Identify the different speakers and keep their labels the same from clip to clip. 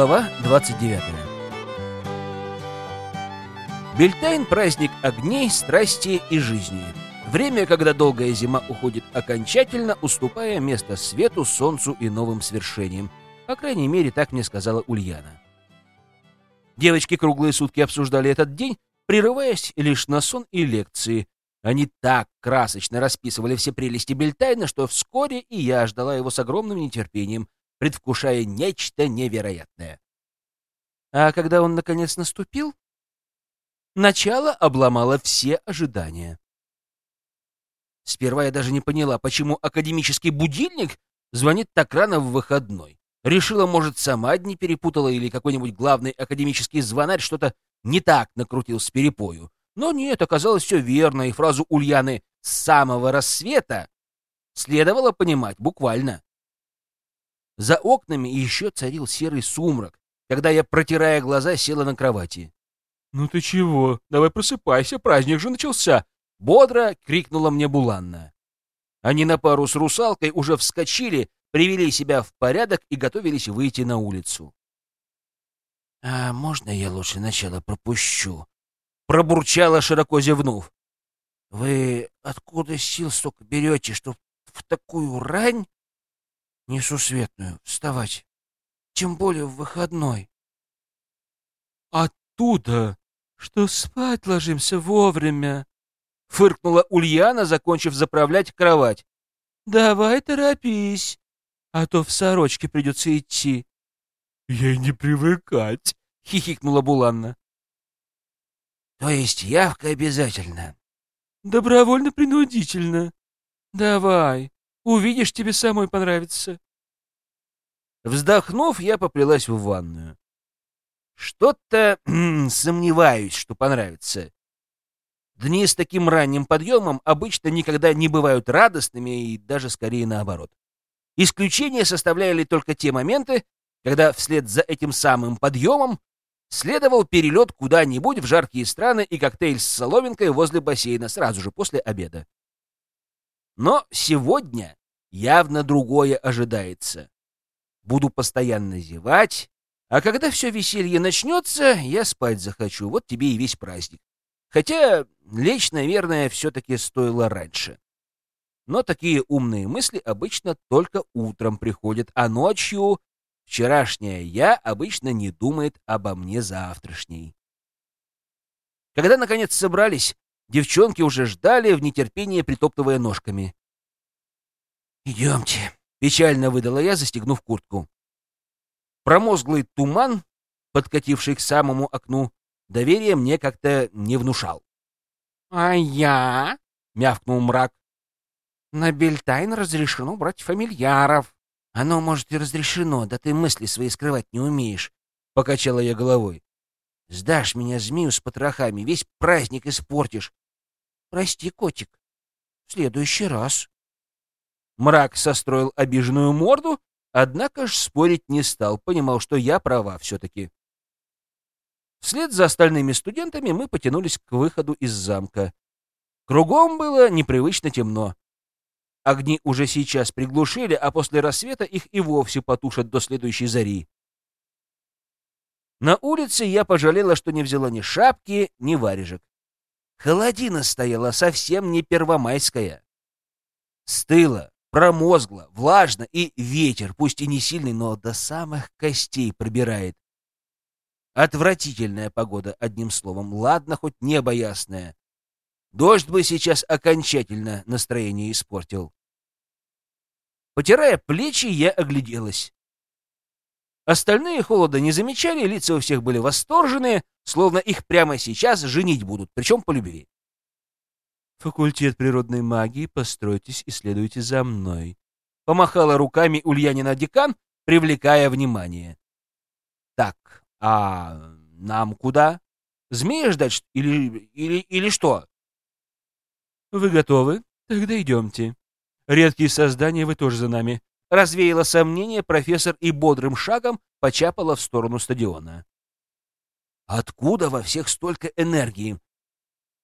Speaker 1: Глава 29. Бельтайн — праздник огней, страсти и жизни. Время, когда долгая зима уходит окончательно, уступая место свету, солнцу и новым свершениям. По крайней мере, так мне сказала Ульяна. Девочки круглые сутки обсуждали этот день, прерываясь лишь на сон и лекции. Они так красочно расписывали все прелести Бельтайна, что вскоре и я ждала его с огромным нетерпением — предвкушая нечто невероятное. А когда он, наконец, наступил, начало обломало все ожидания. Сперва я даже не поняла, почему академический будильник звонит так рано в выходной. Решила, может, сама дни перепутала или какой-нибудь главный академический звонарь что-то не так накрутил с перепою. Но нет, оказалось все верно, и фразу Ульяны «с самого рассвета» следовало понимать буквально. За окнами еще царил серый сумрак, когда я, протирая глаза, села на кровати. «Ну ты чего? Давай просыпайся, праздник же начался!» Бодро крикнула мне Буланна. Они на пару с русалкой уже вскочили, привели себя в порядок и готовились выйти на улицу. «А можно я лучше сначала пропущу?» Пробурчала, широко зевнув. «Вы откуда сил столько берете, что в такую рань несусветную вставать, тем более в выходной. Оттуда, что спать ложимся вовремя, фыркнула Ульяна, закончив заправлять кровать. Давай торопись, а то в сорочке придется идти. Ей не привыкать, хихикнула Буланна. То есть явка обязательно? Добровольно-принудительно. Давай, Увидишь, тебе самой понравится. Вздохнув, я поплелась в ванную. Что-то сомневаюсь, что понравится. Дни с таким ранним подъемом обычно никогда не бывают радостными и даже скорее наоборот. Исключение составляли только те моменты, когда вслед за этим самым подъемом следовал перелет куда-нибудь в жаркие страны и коктейль с соломинкой возле бассейна сразу же после обеда. Но сегодня явно другое ожидается. Буду постоянно зевать, а когда все веселье начнется, я спать захочу. Вот тебе и весь праздник. Хотя лечь, наверное, все-таки стоило раньше. Но такие умные мысли обычно только утром приходят, а ночью вчерашняя я обычно не думает обо мне завтрашней. Когда, наконец, собрались, Девчонки уже ждали, в нетерпении притоптывая ножками. «Идемте», — печально выдала я, застегнув куртку. Промозглый туман, подкативший к самому окну, доверие мне как-то не внушал. «А я?» — мявкнул мрак. «На Бельтайн разрешено брать фамильяров». «Оно, может, и разрешено, да ты мысли свои скрывать не умеешь», — покачала я головой. «Сдашь меня змею с потрохами, весь праздник испортишь. Прости, котик. В следующий раз. Мрак состроил обиженную морду, однако ж спорить не стал, понимал, что я права все-таки. Вслед за остальными студентами мы потянулись к выходу из замка. Кругом было непривычно темно. Огни уже сейчас приглушили, а после рассвета их и вовсе потушат до следующей зари. На улице я пожалела, что не взяла ни шапки, ни варежек. Холодина стояла совсем не первомайская. Стыло, промозгло, влажно, и ветер, пусть и не сильный, но до самых костей пробирает. Отвратительная погода, одним словом. Ладно, хоть небо ясное. Дождь бы сейчас окончательно настроение испортил. Потирая плечи, я огляделась. Остальные холода не замечали, лица у всех были восторженные, словно их прямо сейчас женить будут, причем по любви. «Факультет природной магии, постройтесь и следуйте за мной», — помахала руками Ульянина декан, привлекая внимание. «Так, а нам куда? Змея ждать или, или, или что?» «Вы готовы? Тогда идемте. Редкие создания, вы тоже за нами развеяла сомнение профессор и бодрым шагом почапала в сторону стадиона. Откуда во всех столько энергии?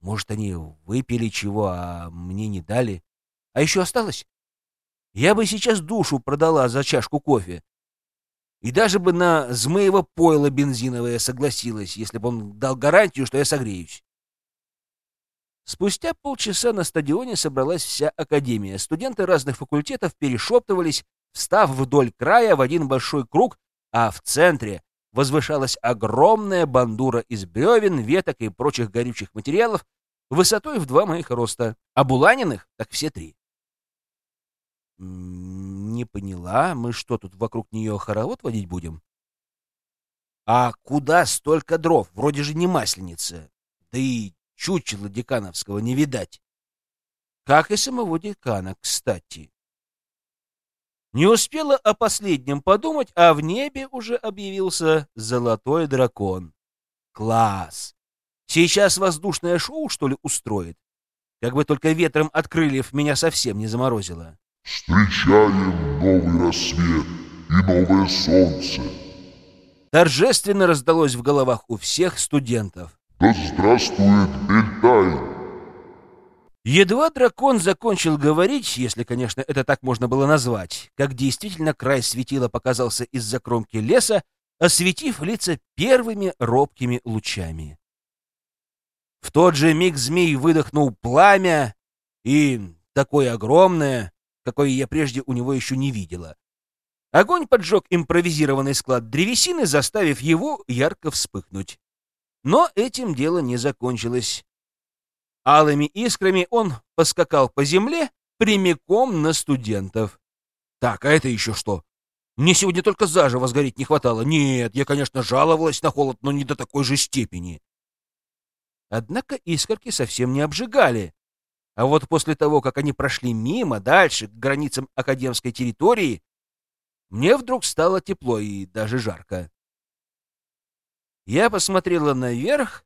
Speaker 1: Может, они выпили чего, а мне не дали? А еще осталось? Я бы сейчас душу продала за чашку кофе. И даже бы на Змеево пойло бензиновое согласилась, если бы он дал гарантию, что я согреюсь. Спустя полчаса на стадионе собралась вся академия. Студенты разных факультетов перешептывались, встав вдоль края в один большой круг, а в центре возвышалась огромная бандура из бревен, веток и прочих горючих материалов высотой в два моих роста, а буланиных так все три. Не поняла, мы что, тут вокруг нее хоровод водить будем? А куда столько дров? Вроде же не масленица. Да и чучела декановского не видать. Как и самого декана, кстати. Не успела о последнем подумать, а в небе уже объявился золотой дракон. Класс! Сейчас воздушное шоу, что ли, устроит? Как бы только ветром от крыльев меня совсем не заморозило.
Speaker 2: Встречаем новый рассвет и новое солнце.
Speaker 1: Торжественно раздалось в головах у всех студентов.
Speaker 2: Да здравствует Бельтайн!
Speaker 1: Едва дракон закончил говорить, если, конечно, это так можно было назвать, как действительно край светила показался из-за кромки леса, осветив лица первыми робкими лучами. В тот же миг змей выдохнул пламя, и такое огромное, какое я прежде у него еще не видела. Огонь поджег импровизированный склад древесины, заставив его ярко вспыхнуть. Но этим дело не закончилось. Алыми искрами он поскакал по земле прямиком на студентов. Так, а это еще что? Мне сегодня только заживо сгореть не хватало. Нет, я, конечно, жаловалась на холод, но не до такой же степени. Однако искорки совсем не обжигали. А вот после того, как они прошли мимо, дальше, к границам академской территории, мне вдруг стало тепло и даже жарко. Я посмотрела наверх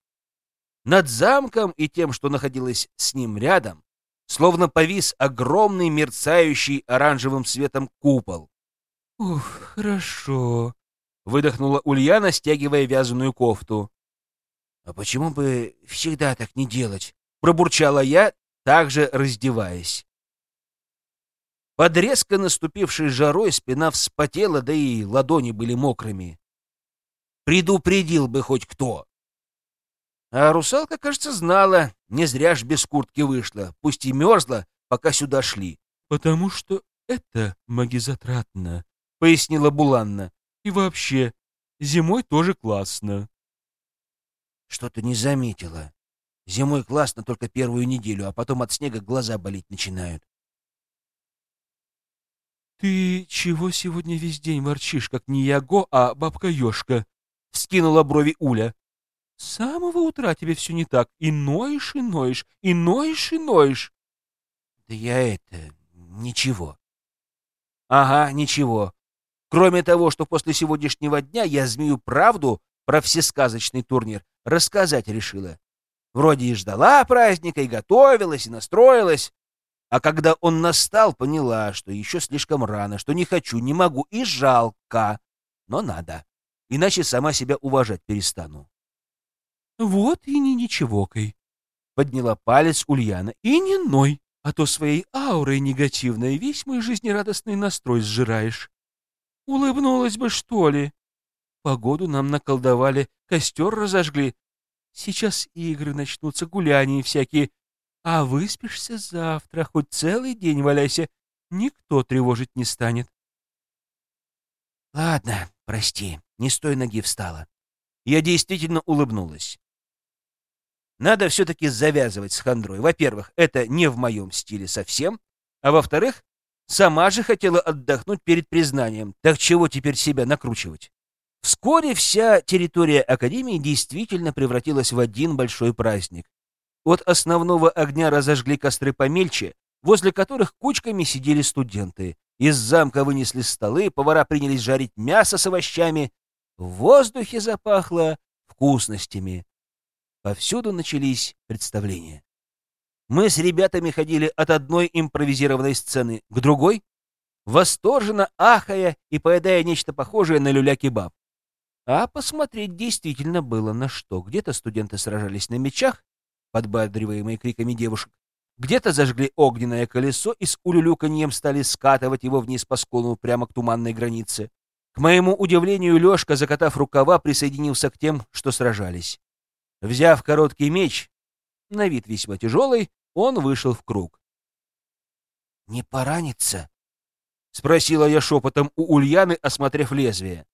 Speaker 1: над замком и тем, что находилось с ним рядом, словно повис огромный мерцающий оранжевым светом купол. «Ух, хорошо», — выдохнула Ульяна, стягивая вязаную кофту. «А почему бы всегда так не делать?» — пробурчала я, также раздеваясь. Под резко наступившей жарой спина вспотела, да и ладони были мокрыми. Предупредил бы хоть кто. А русалка, кажется, знала, не зря ж без куртки вышла, пусть и мерзла, пока сюда шли. — Потому что это магизатратно, — пояснила Буланна. — И вообще, зимой тоже классно. — Что-то не заметила. Зимой классно только первую неделю, а потом от снега глаза болеть начинают. — Ты чего сегодня весь день ворчишь, как не Яго, а бабка-ёшка? — вскинула брови Уля. С самого утра тебе все не так. И ноешь, и ноешь, и ноешь, и ноешь. Да я это... ничего. Ага, ничего. Кроме того, что после сегодняшнего дня я змею правду про всесказочный турнир рассказать решила. Вроде и ждала праздника, и готовилась, и настроилась. А когда он настал, поняла, что еще слишком рано, что не хочу, не могу и жалко. Но надо. Иначе сама себя уважать перестану. «Вот и не ничегокой», — подняла палец Ульяна. «И не ной, а то своей аурой негативной весь мой жизнерадостный настрой сжираешь. Улыбнулась бы, что ли? Погоду нам наколдовали, костер разожгли. Сейчас игры начнутся, гуляния всякие. А выспишься завтра, хоть целый день валяйся, никто тревожить не станет». «Ладно, прости, не с той ноги встала». Я действительно улыбнулась. Надо все-таки завязывать с хандрой. Во-первых, это не в моем стиле совсем. А во-вторых, сама же хотела отдохнуть перед признанием. Так чего теперь себя накручивать? Вскоре вся территория Академии действительно превратилась в один большой праздник. От основного огня разожгли костры помельче, возле которых кучками сидели студенты. Из замка вынесли столы, повара принялись жарить мясо с овощами. В воздухе запахло вкусностями. Повсюду начались представления. Мы с ребятами ходили от одной импровизированной сцены к другой, восторженно ахая и поедая нечто похожее на люля-кебаб. А посмотреть действительно было на что. Где-то студенты сражались на мечах, подбадриваемые криками девушек, где-то зажгли огненное колесо и с улюлюканьем стали скатывать его вниз по склону прямо к туманной границе. К моему удивлению, Лёшка, закатав рукава, присоединился к тем, что сражались. Взяв короткий меч, на вид весьма тяжелый, он вышел в круг. «Не поранится?» — спросила я шепотом у Ульяны, осмотрев лезвие.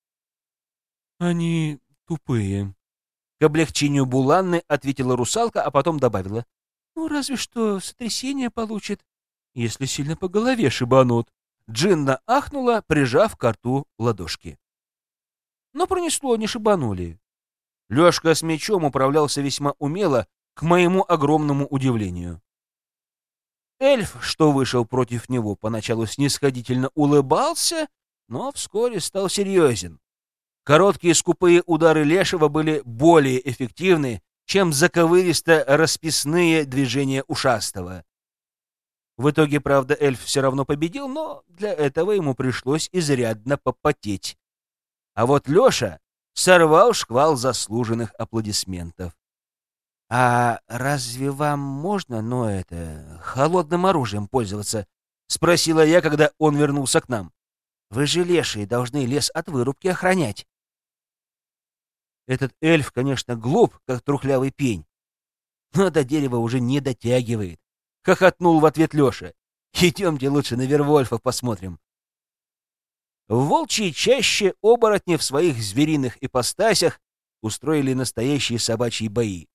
Speaker 1: «Они тупые», — к облегчению Буланны ответила русалка, а потом добавила. «Ну, разве что сотрясение получит, если сильно по голове шибанут». Джинна ахнула, прижав к рту ладошки. Но пронесло, не шибанули. Лёшка с мечом управлялся весьма умело, к моему огромному удивлению. Эльф, что вышел против него, поначалу снисходительно улыбался, но вскоре стал серьезен. Короткие скупые удары Лешего были более эффективны, чем заковыристо расписные движения ушастого. В итоге, правда, эльф все равно победил, но для этого ему пришлось изрядно попотеть. А вот Леша сорвал шквал заслуженных аплодисментов. «А разве вам можно, ну это, холодным оружием пользоваться?» — спросила я, когда он вернулся к нам. «Вы же лешие должны лес от вырубки охранять». Этот эльф, конечно, глуп, как трухлявый пень, но до дерева уже не дотягивает. — хохотнул в ответ Леша. «Идемте лучше на Вервольфов посмотрим». В волчьей чаще оборотни в своих звериных ипостасях устроили настоящие собачьи бои.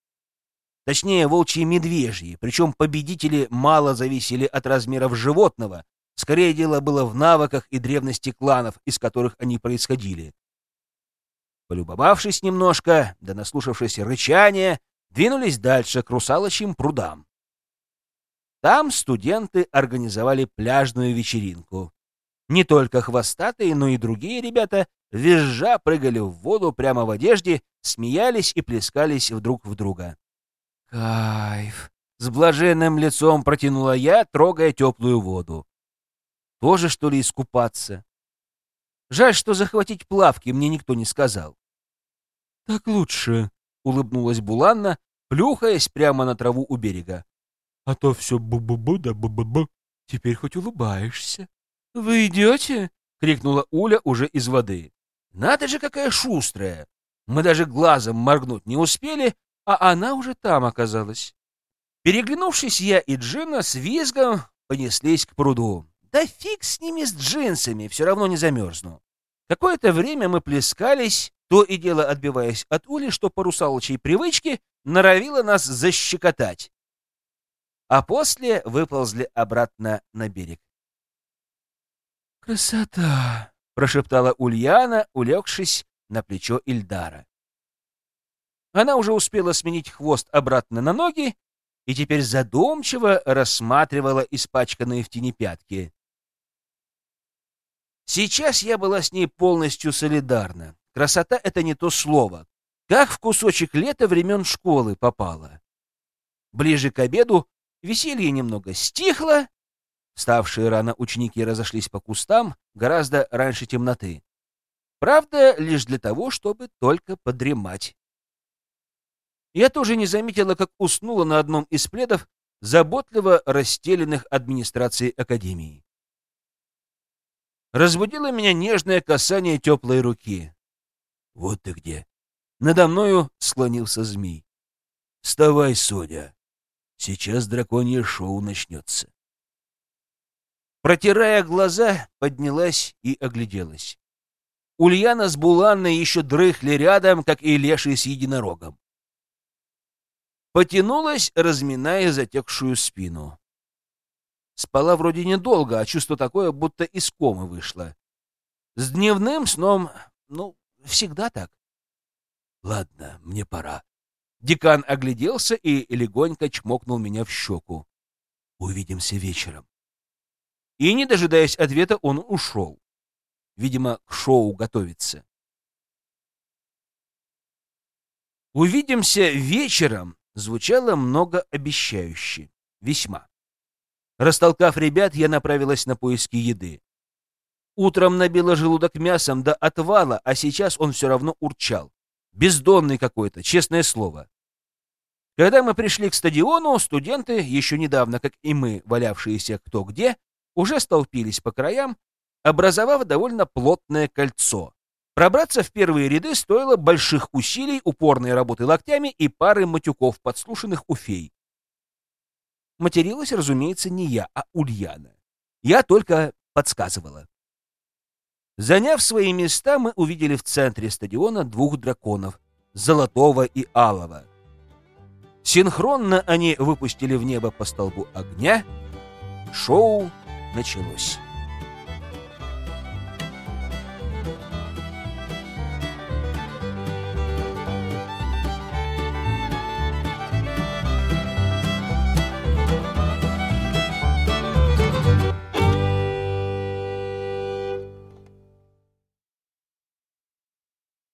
Speaker 1: Точнее, волчьи медвежьи, причем победители мало зависели от размеров животного, скорее дело было в навыках и древности кланов, из которых они происходили. Полюбовавшись немножко, да наслушавшись рычания, двинулись дальше к русалочьим прудам. Там студенты организовали пляжную вечеринку. Не только хвостатые, но и другие ребята, визжа, прыгали в воду прямо в одежде, смеялись и плескались вдруг в друга. «Кайф!» — с блаженным лицом протянула я, трогая теплую воду. «Тоже, что ли, искупаться?» Жаль, что захватить плавки мне никто не сказал. «Так лучше», — улыбнулась Буланна, плюхаясь прямо на траву у берега. А то все бу-бу-бу да бу-бу-бу. Теперь хоть улыбаешься. — Вы идете? — крикнула Уля уже из воды. — Надо же, какая шустрая! Мы даже глазом моргнуть не успели, а она уже там оказалась. Переглянувшись, я и Джина с визгом понеслись к пруду. Да фиг с ними, с джинсами, все равно не замерзну. Какое-то время мы плескались, то и дело отбиваясь от Ули, что по русалочей привычке норовила нас защекотать а после выползли обратно на берег. «Красота!» — прошептала Ульяна, улегшись на плечо Ильдара. Она уже успела сменить хвост обратно на ноги и теперь задумчиво рассматривала испачканные в тени пятки. Сейчас я была с ней полностью солидарна. Красота — это не то слово. Как в кусочек лета времен школы попала. Ближе к обеду Веселье немного стихло. Ставшие рано ученики разошлись по кустам гораздо раньше темноты. Правда, лишь для того, чтобы только подремать. Я тоже не заметила, как уснула на одном из пледов, заботливо расстеленных администрацией Академии. Разбудило меня нежное касание теплой руки. «Вот ты где!» Надо мною склонился змей. «Вставай, Соня!» Сейчас драконье шоу начнется. Протирая глаза, поднялась и огляделась. Ульяна с Буланной еще дрыхли рядом, как и леший с единорогом. Потянулась, разминая затекшую спину. Спала вроде недолго, а чувство такое, будто из комы вышла. С дневным сном, ну, всегда так. Ладно, мне пора. Декан огляделся и легонько чмокнул меня в щеку. «Увидимся вечером». И, не дожидаясь ответа, он ушел. Видимо, к шоу готовится. «Увидимся вечером» звучало многообещающе. Весьма. Растолкав ребят, я направилась на поиски еды. Утром набила желудок мясом до отвала, а сейчас он все равно урчал. Бездонный какой-то, честное слово. Когда мы пришли к стадиону, студенты, еще недавно, как и мы, валявшиеся кто где, уже столпились по краям, образовав довольно плотное кольцо, Пробраться в первые ряды стоило больших усилий, упорной работы локтями и пары матюков, подслушанных у фей. Материлась, разумеется, не я, а Ульяна. Я только подсказывала. Заняв свои места, мы увидели в центре стадиона двух драконов — золотого и алого. Синхронно они выпустили в небо по столбу огня. Шоу началось.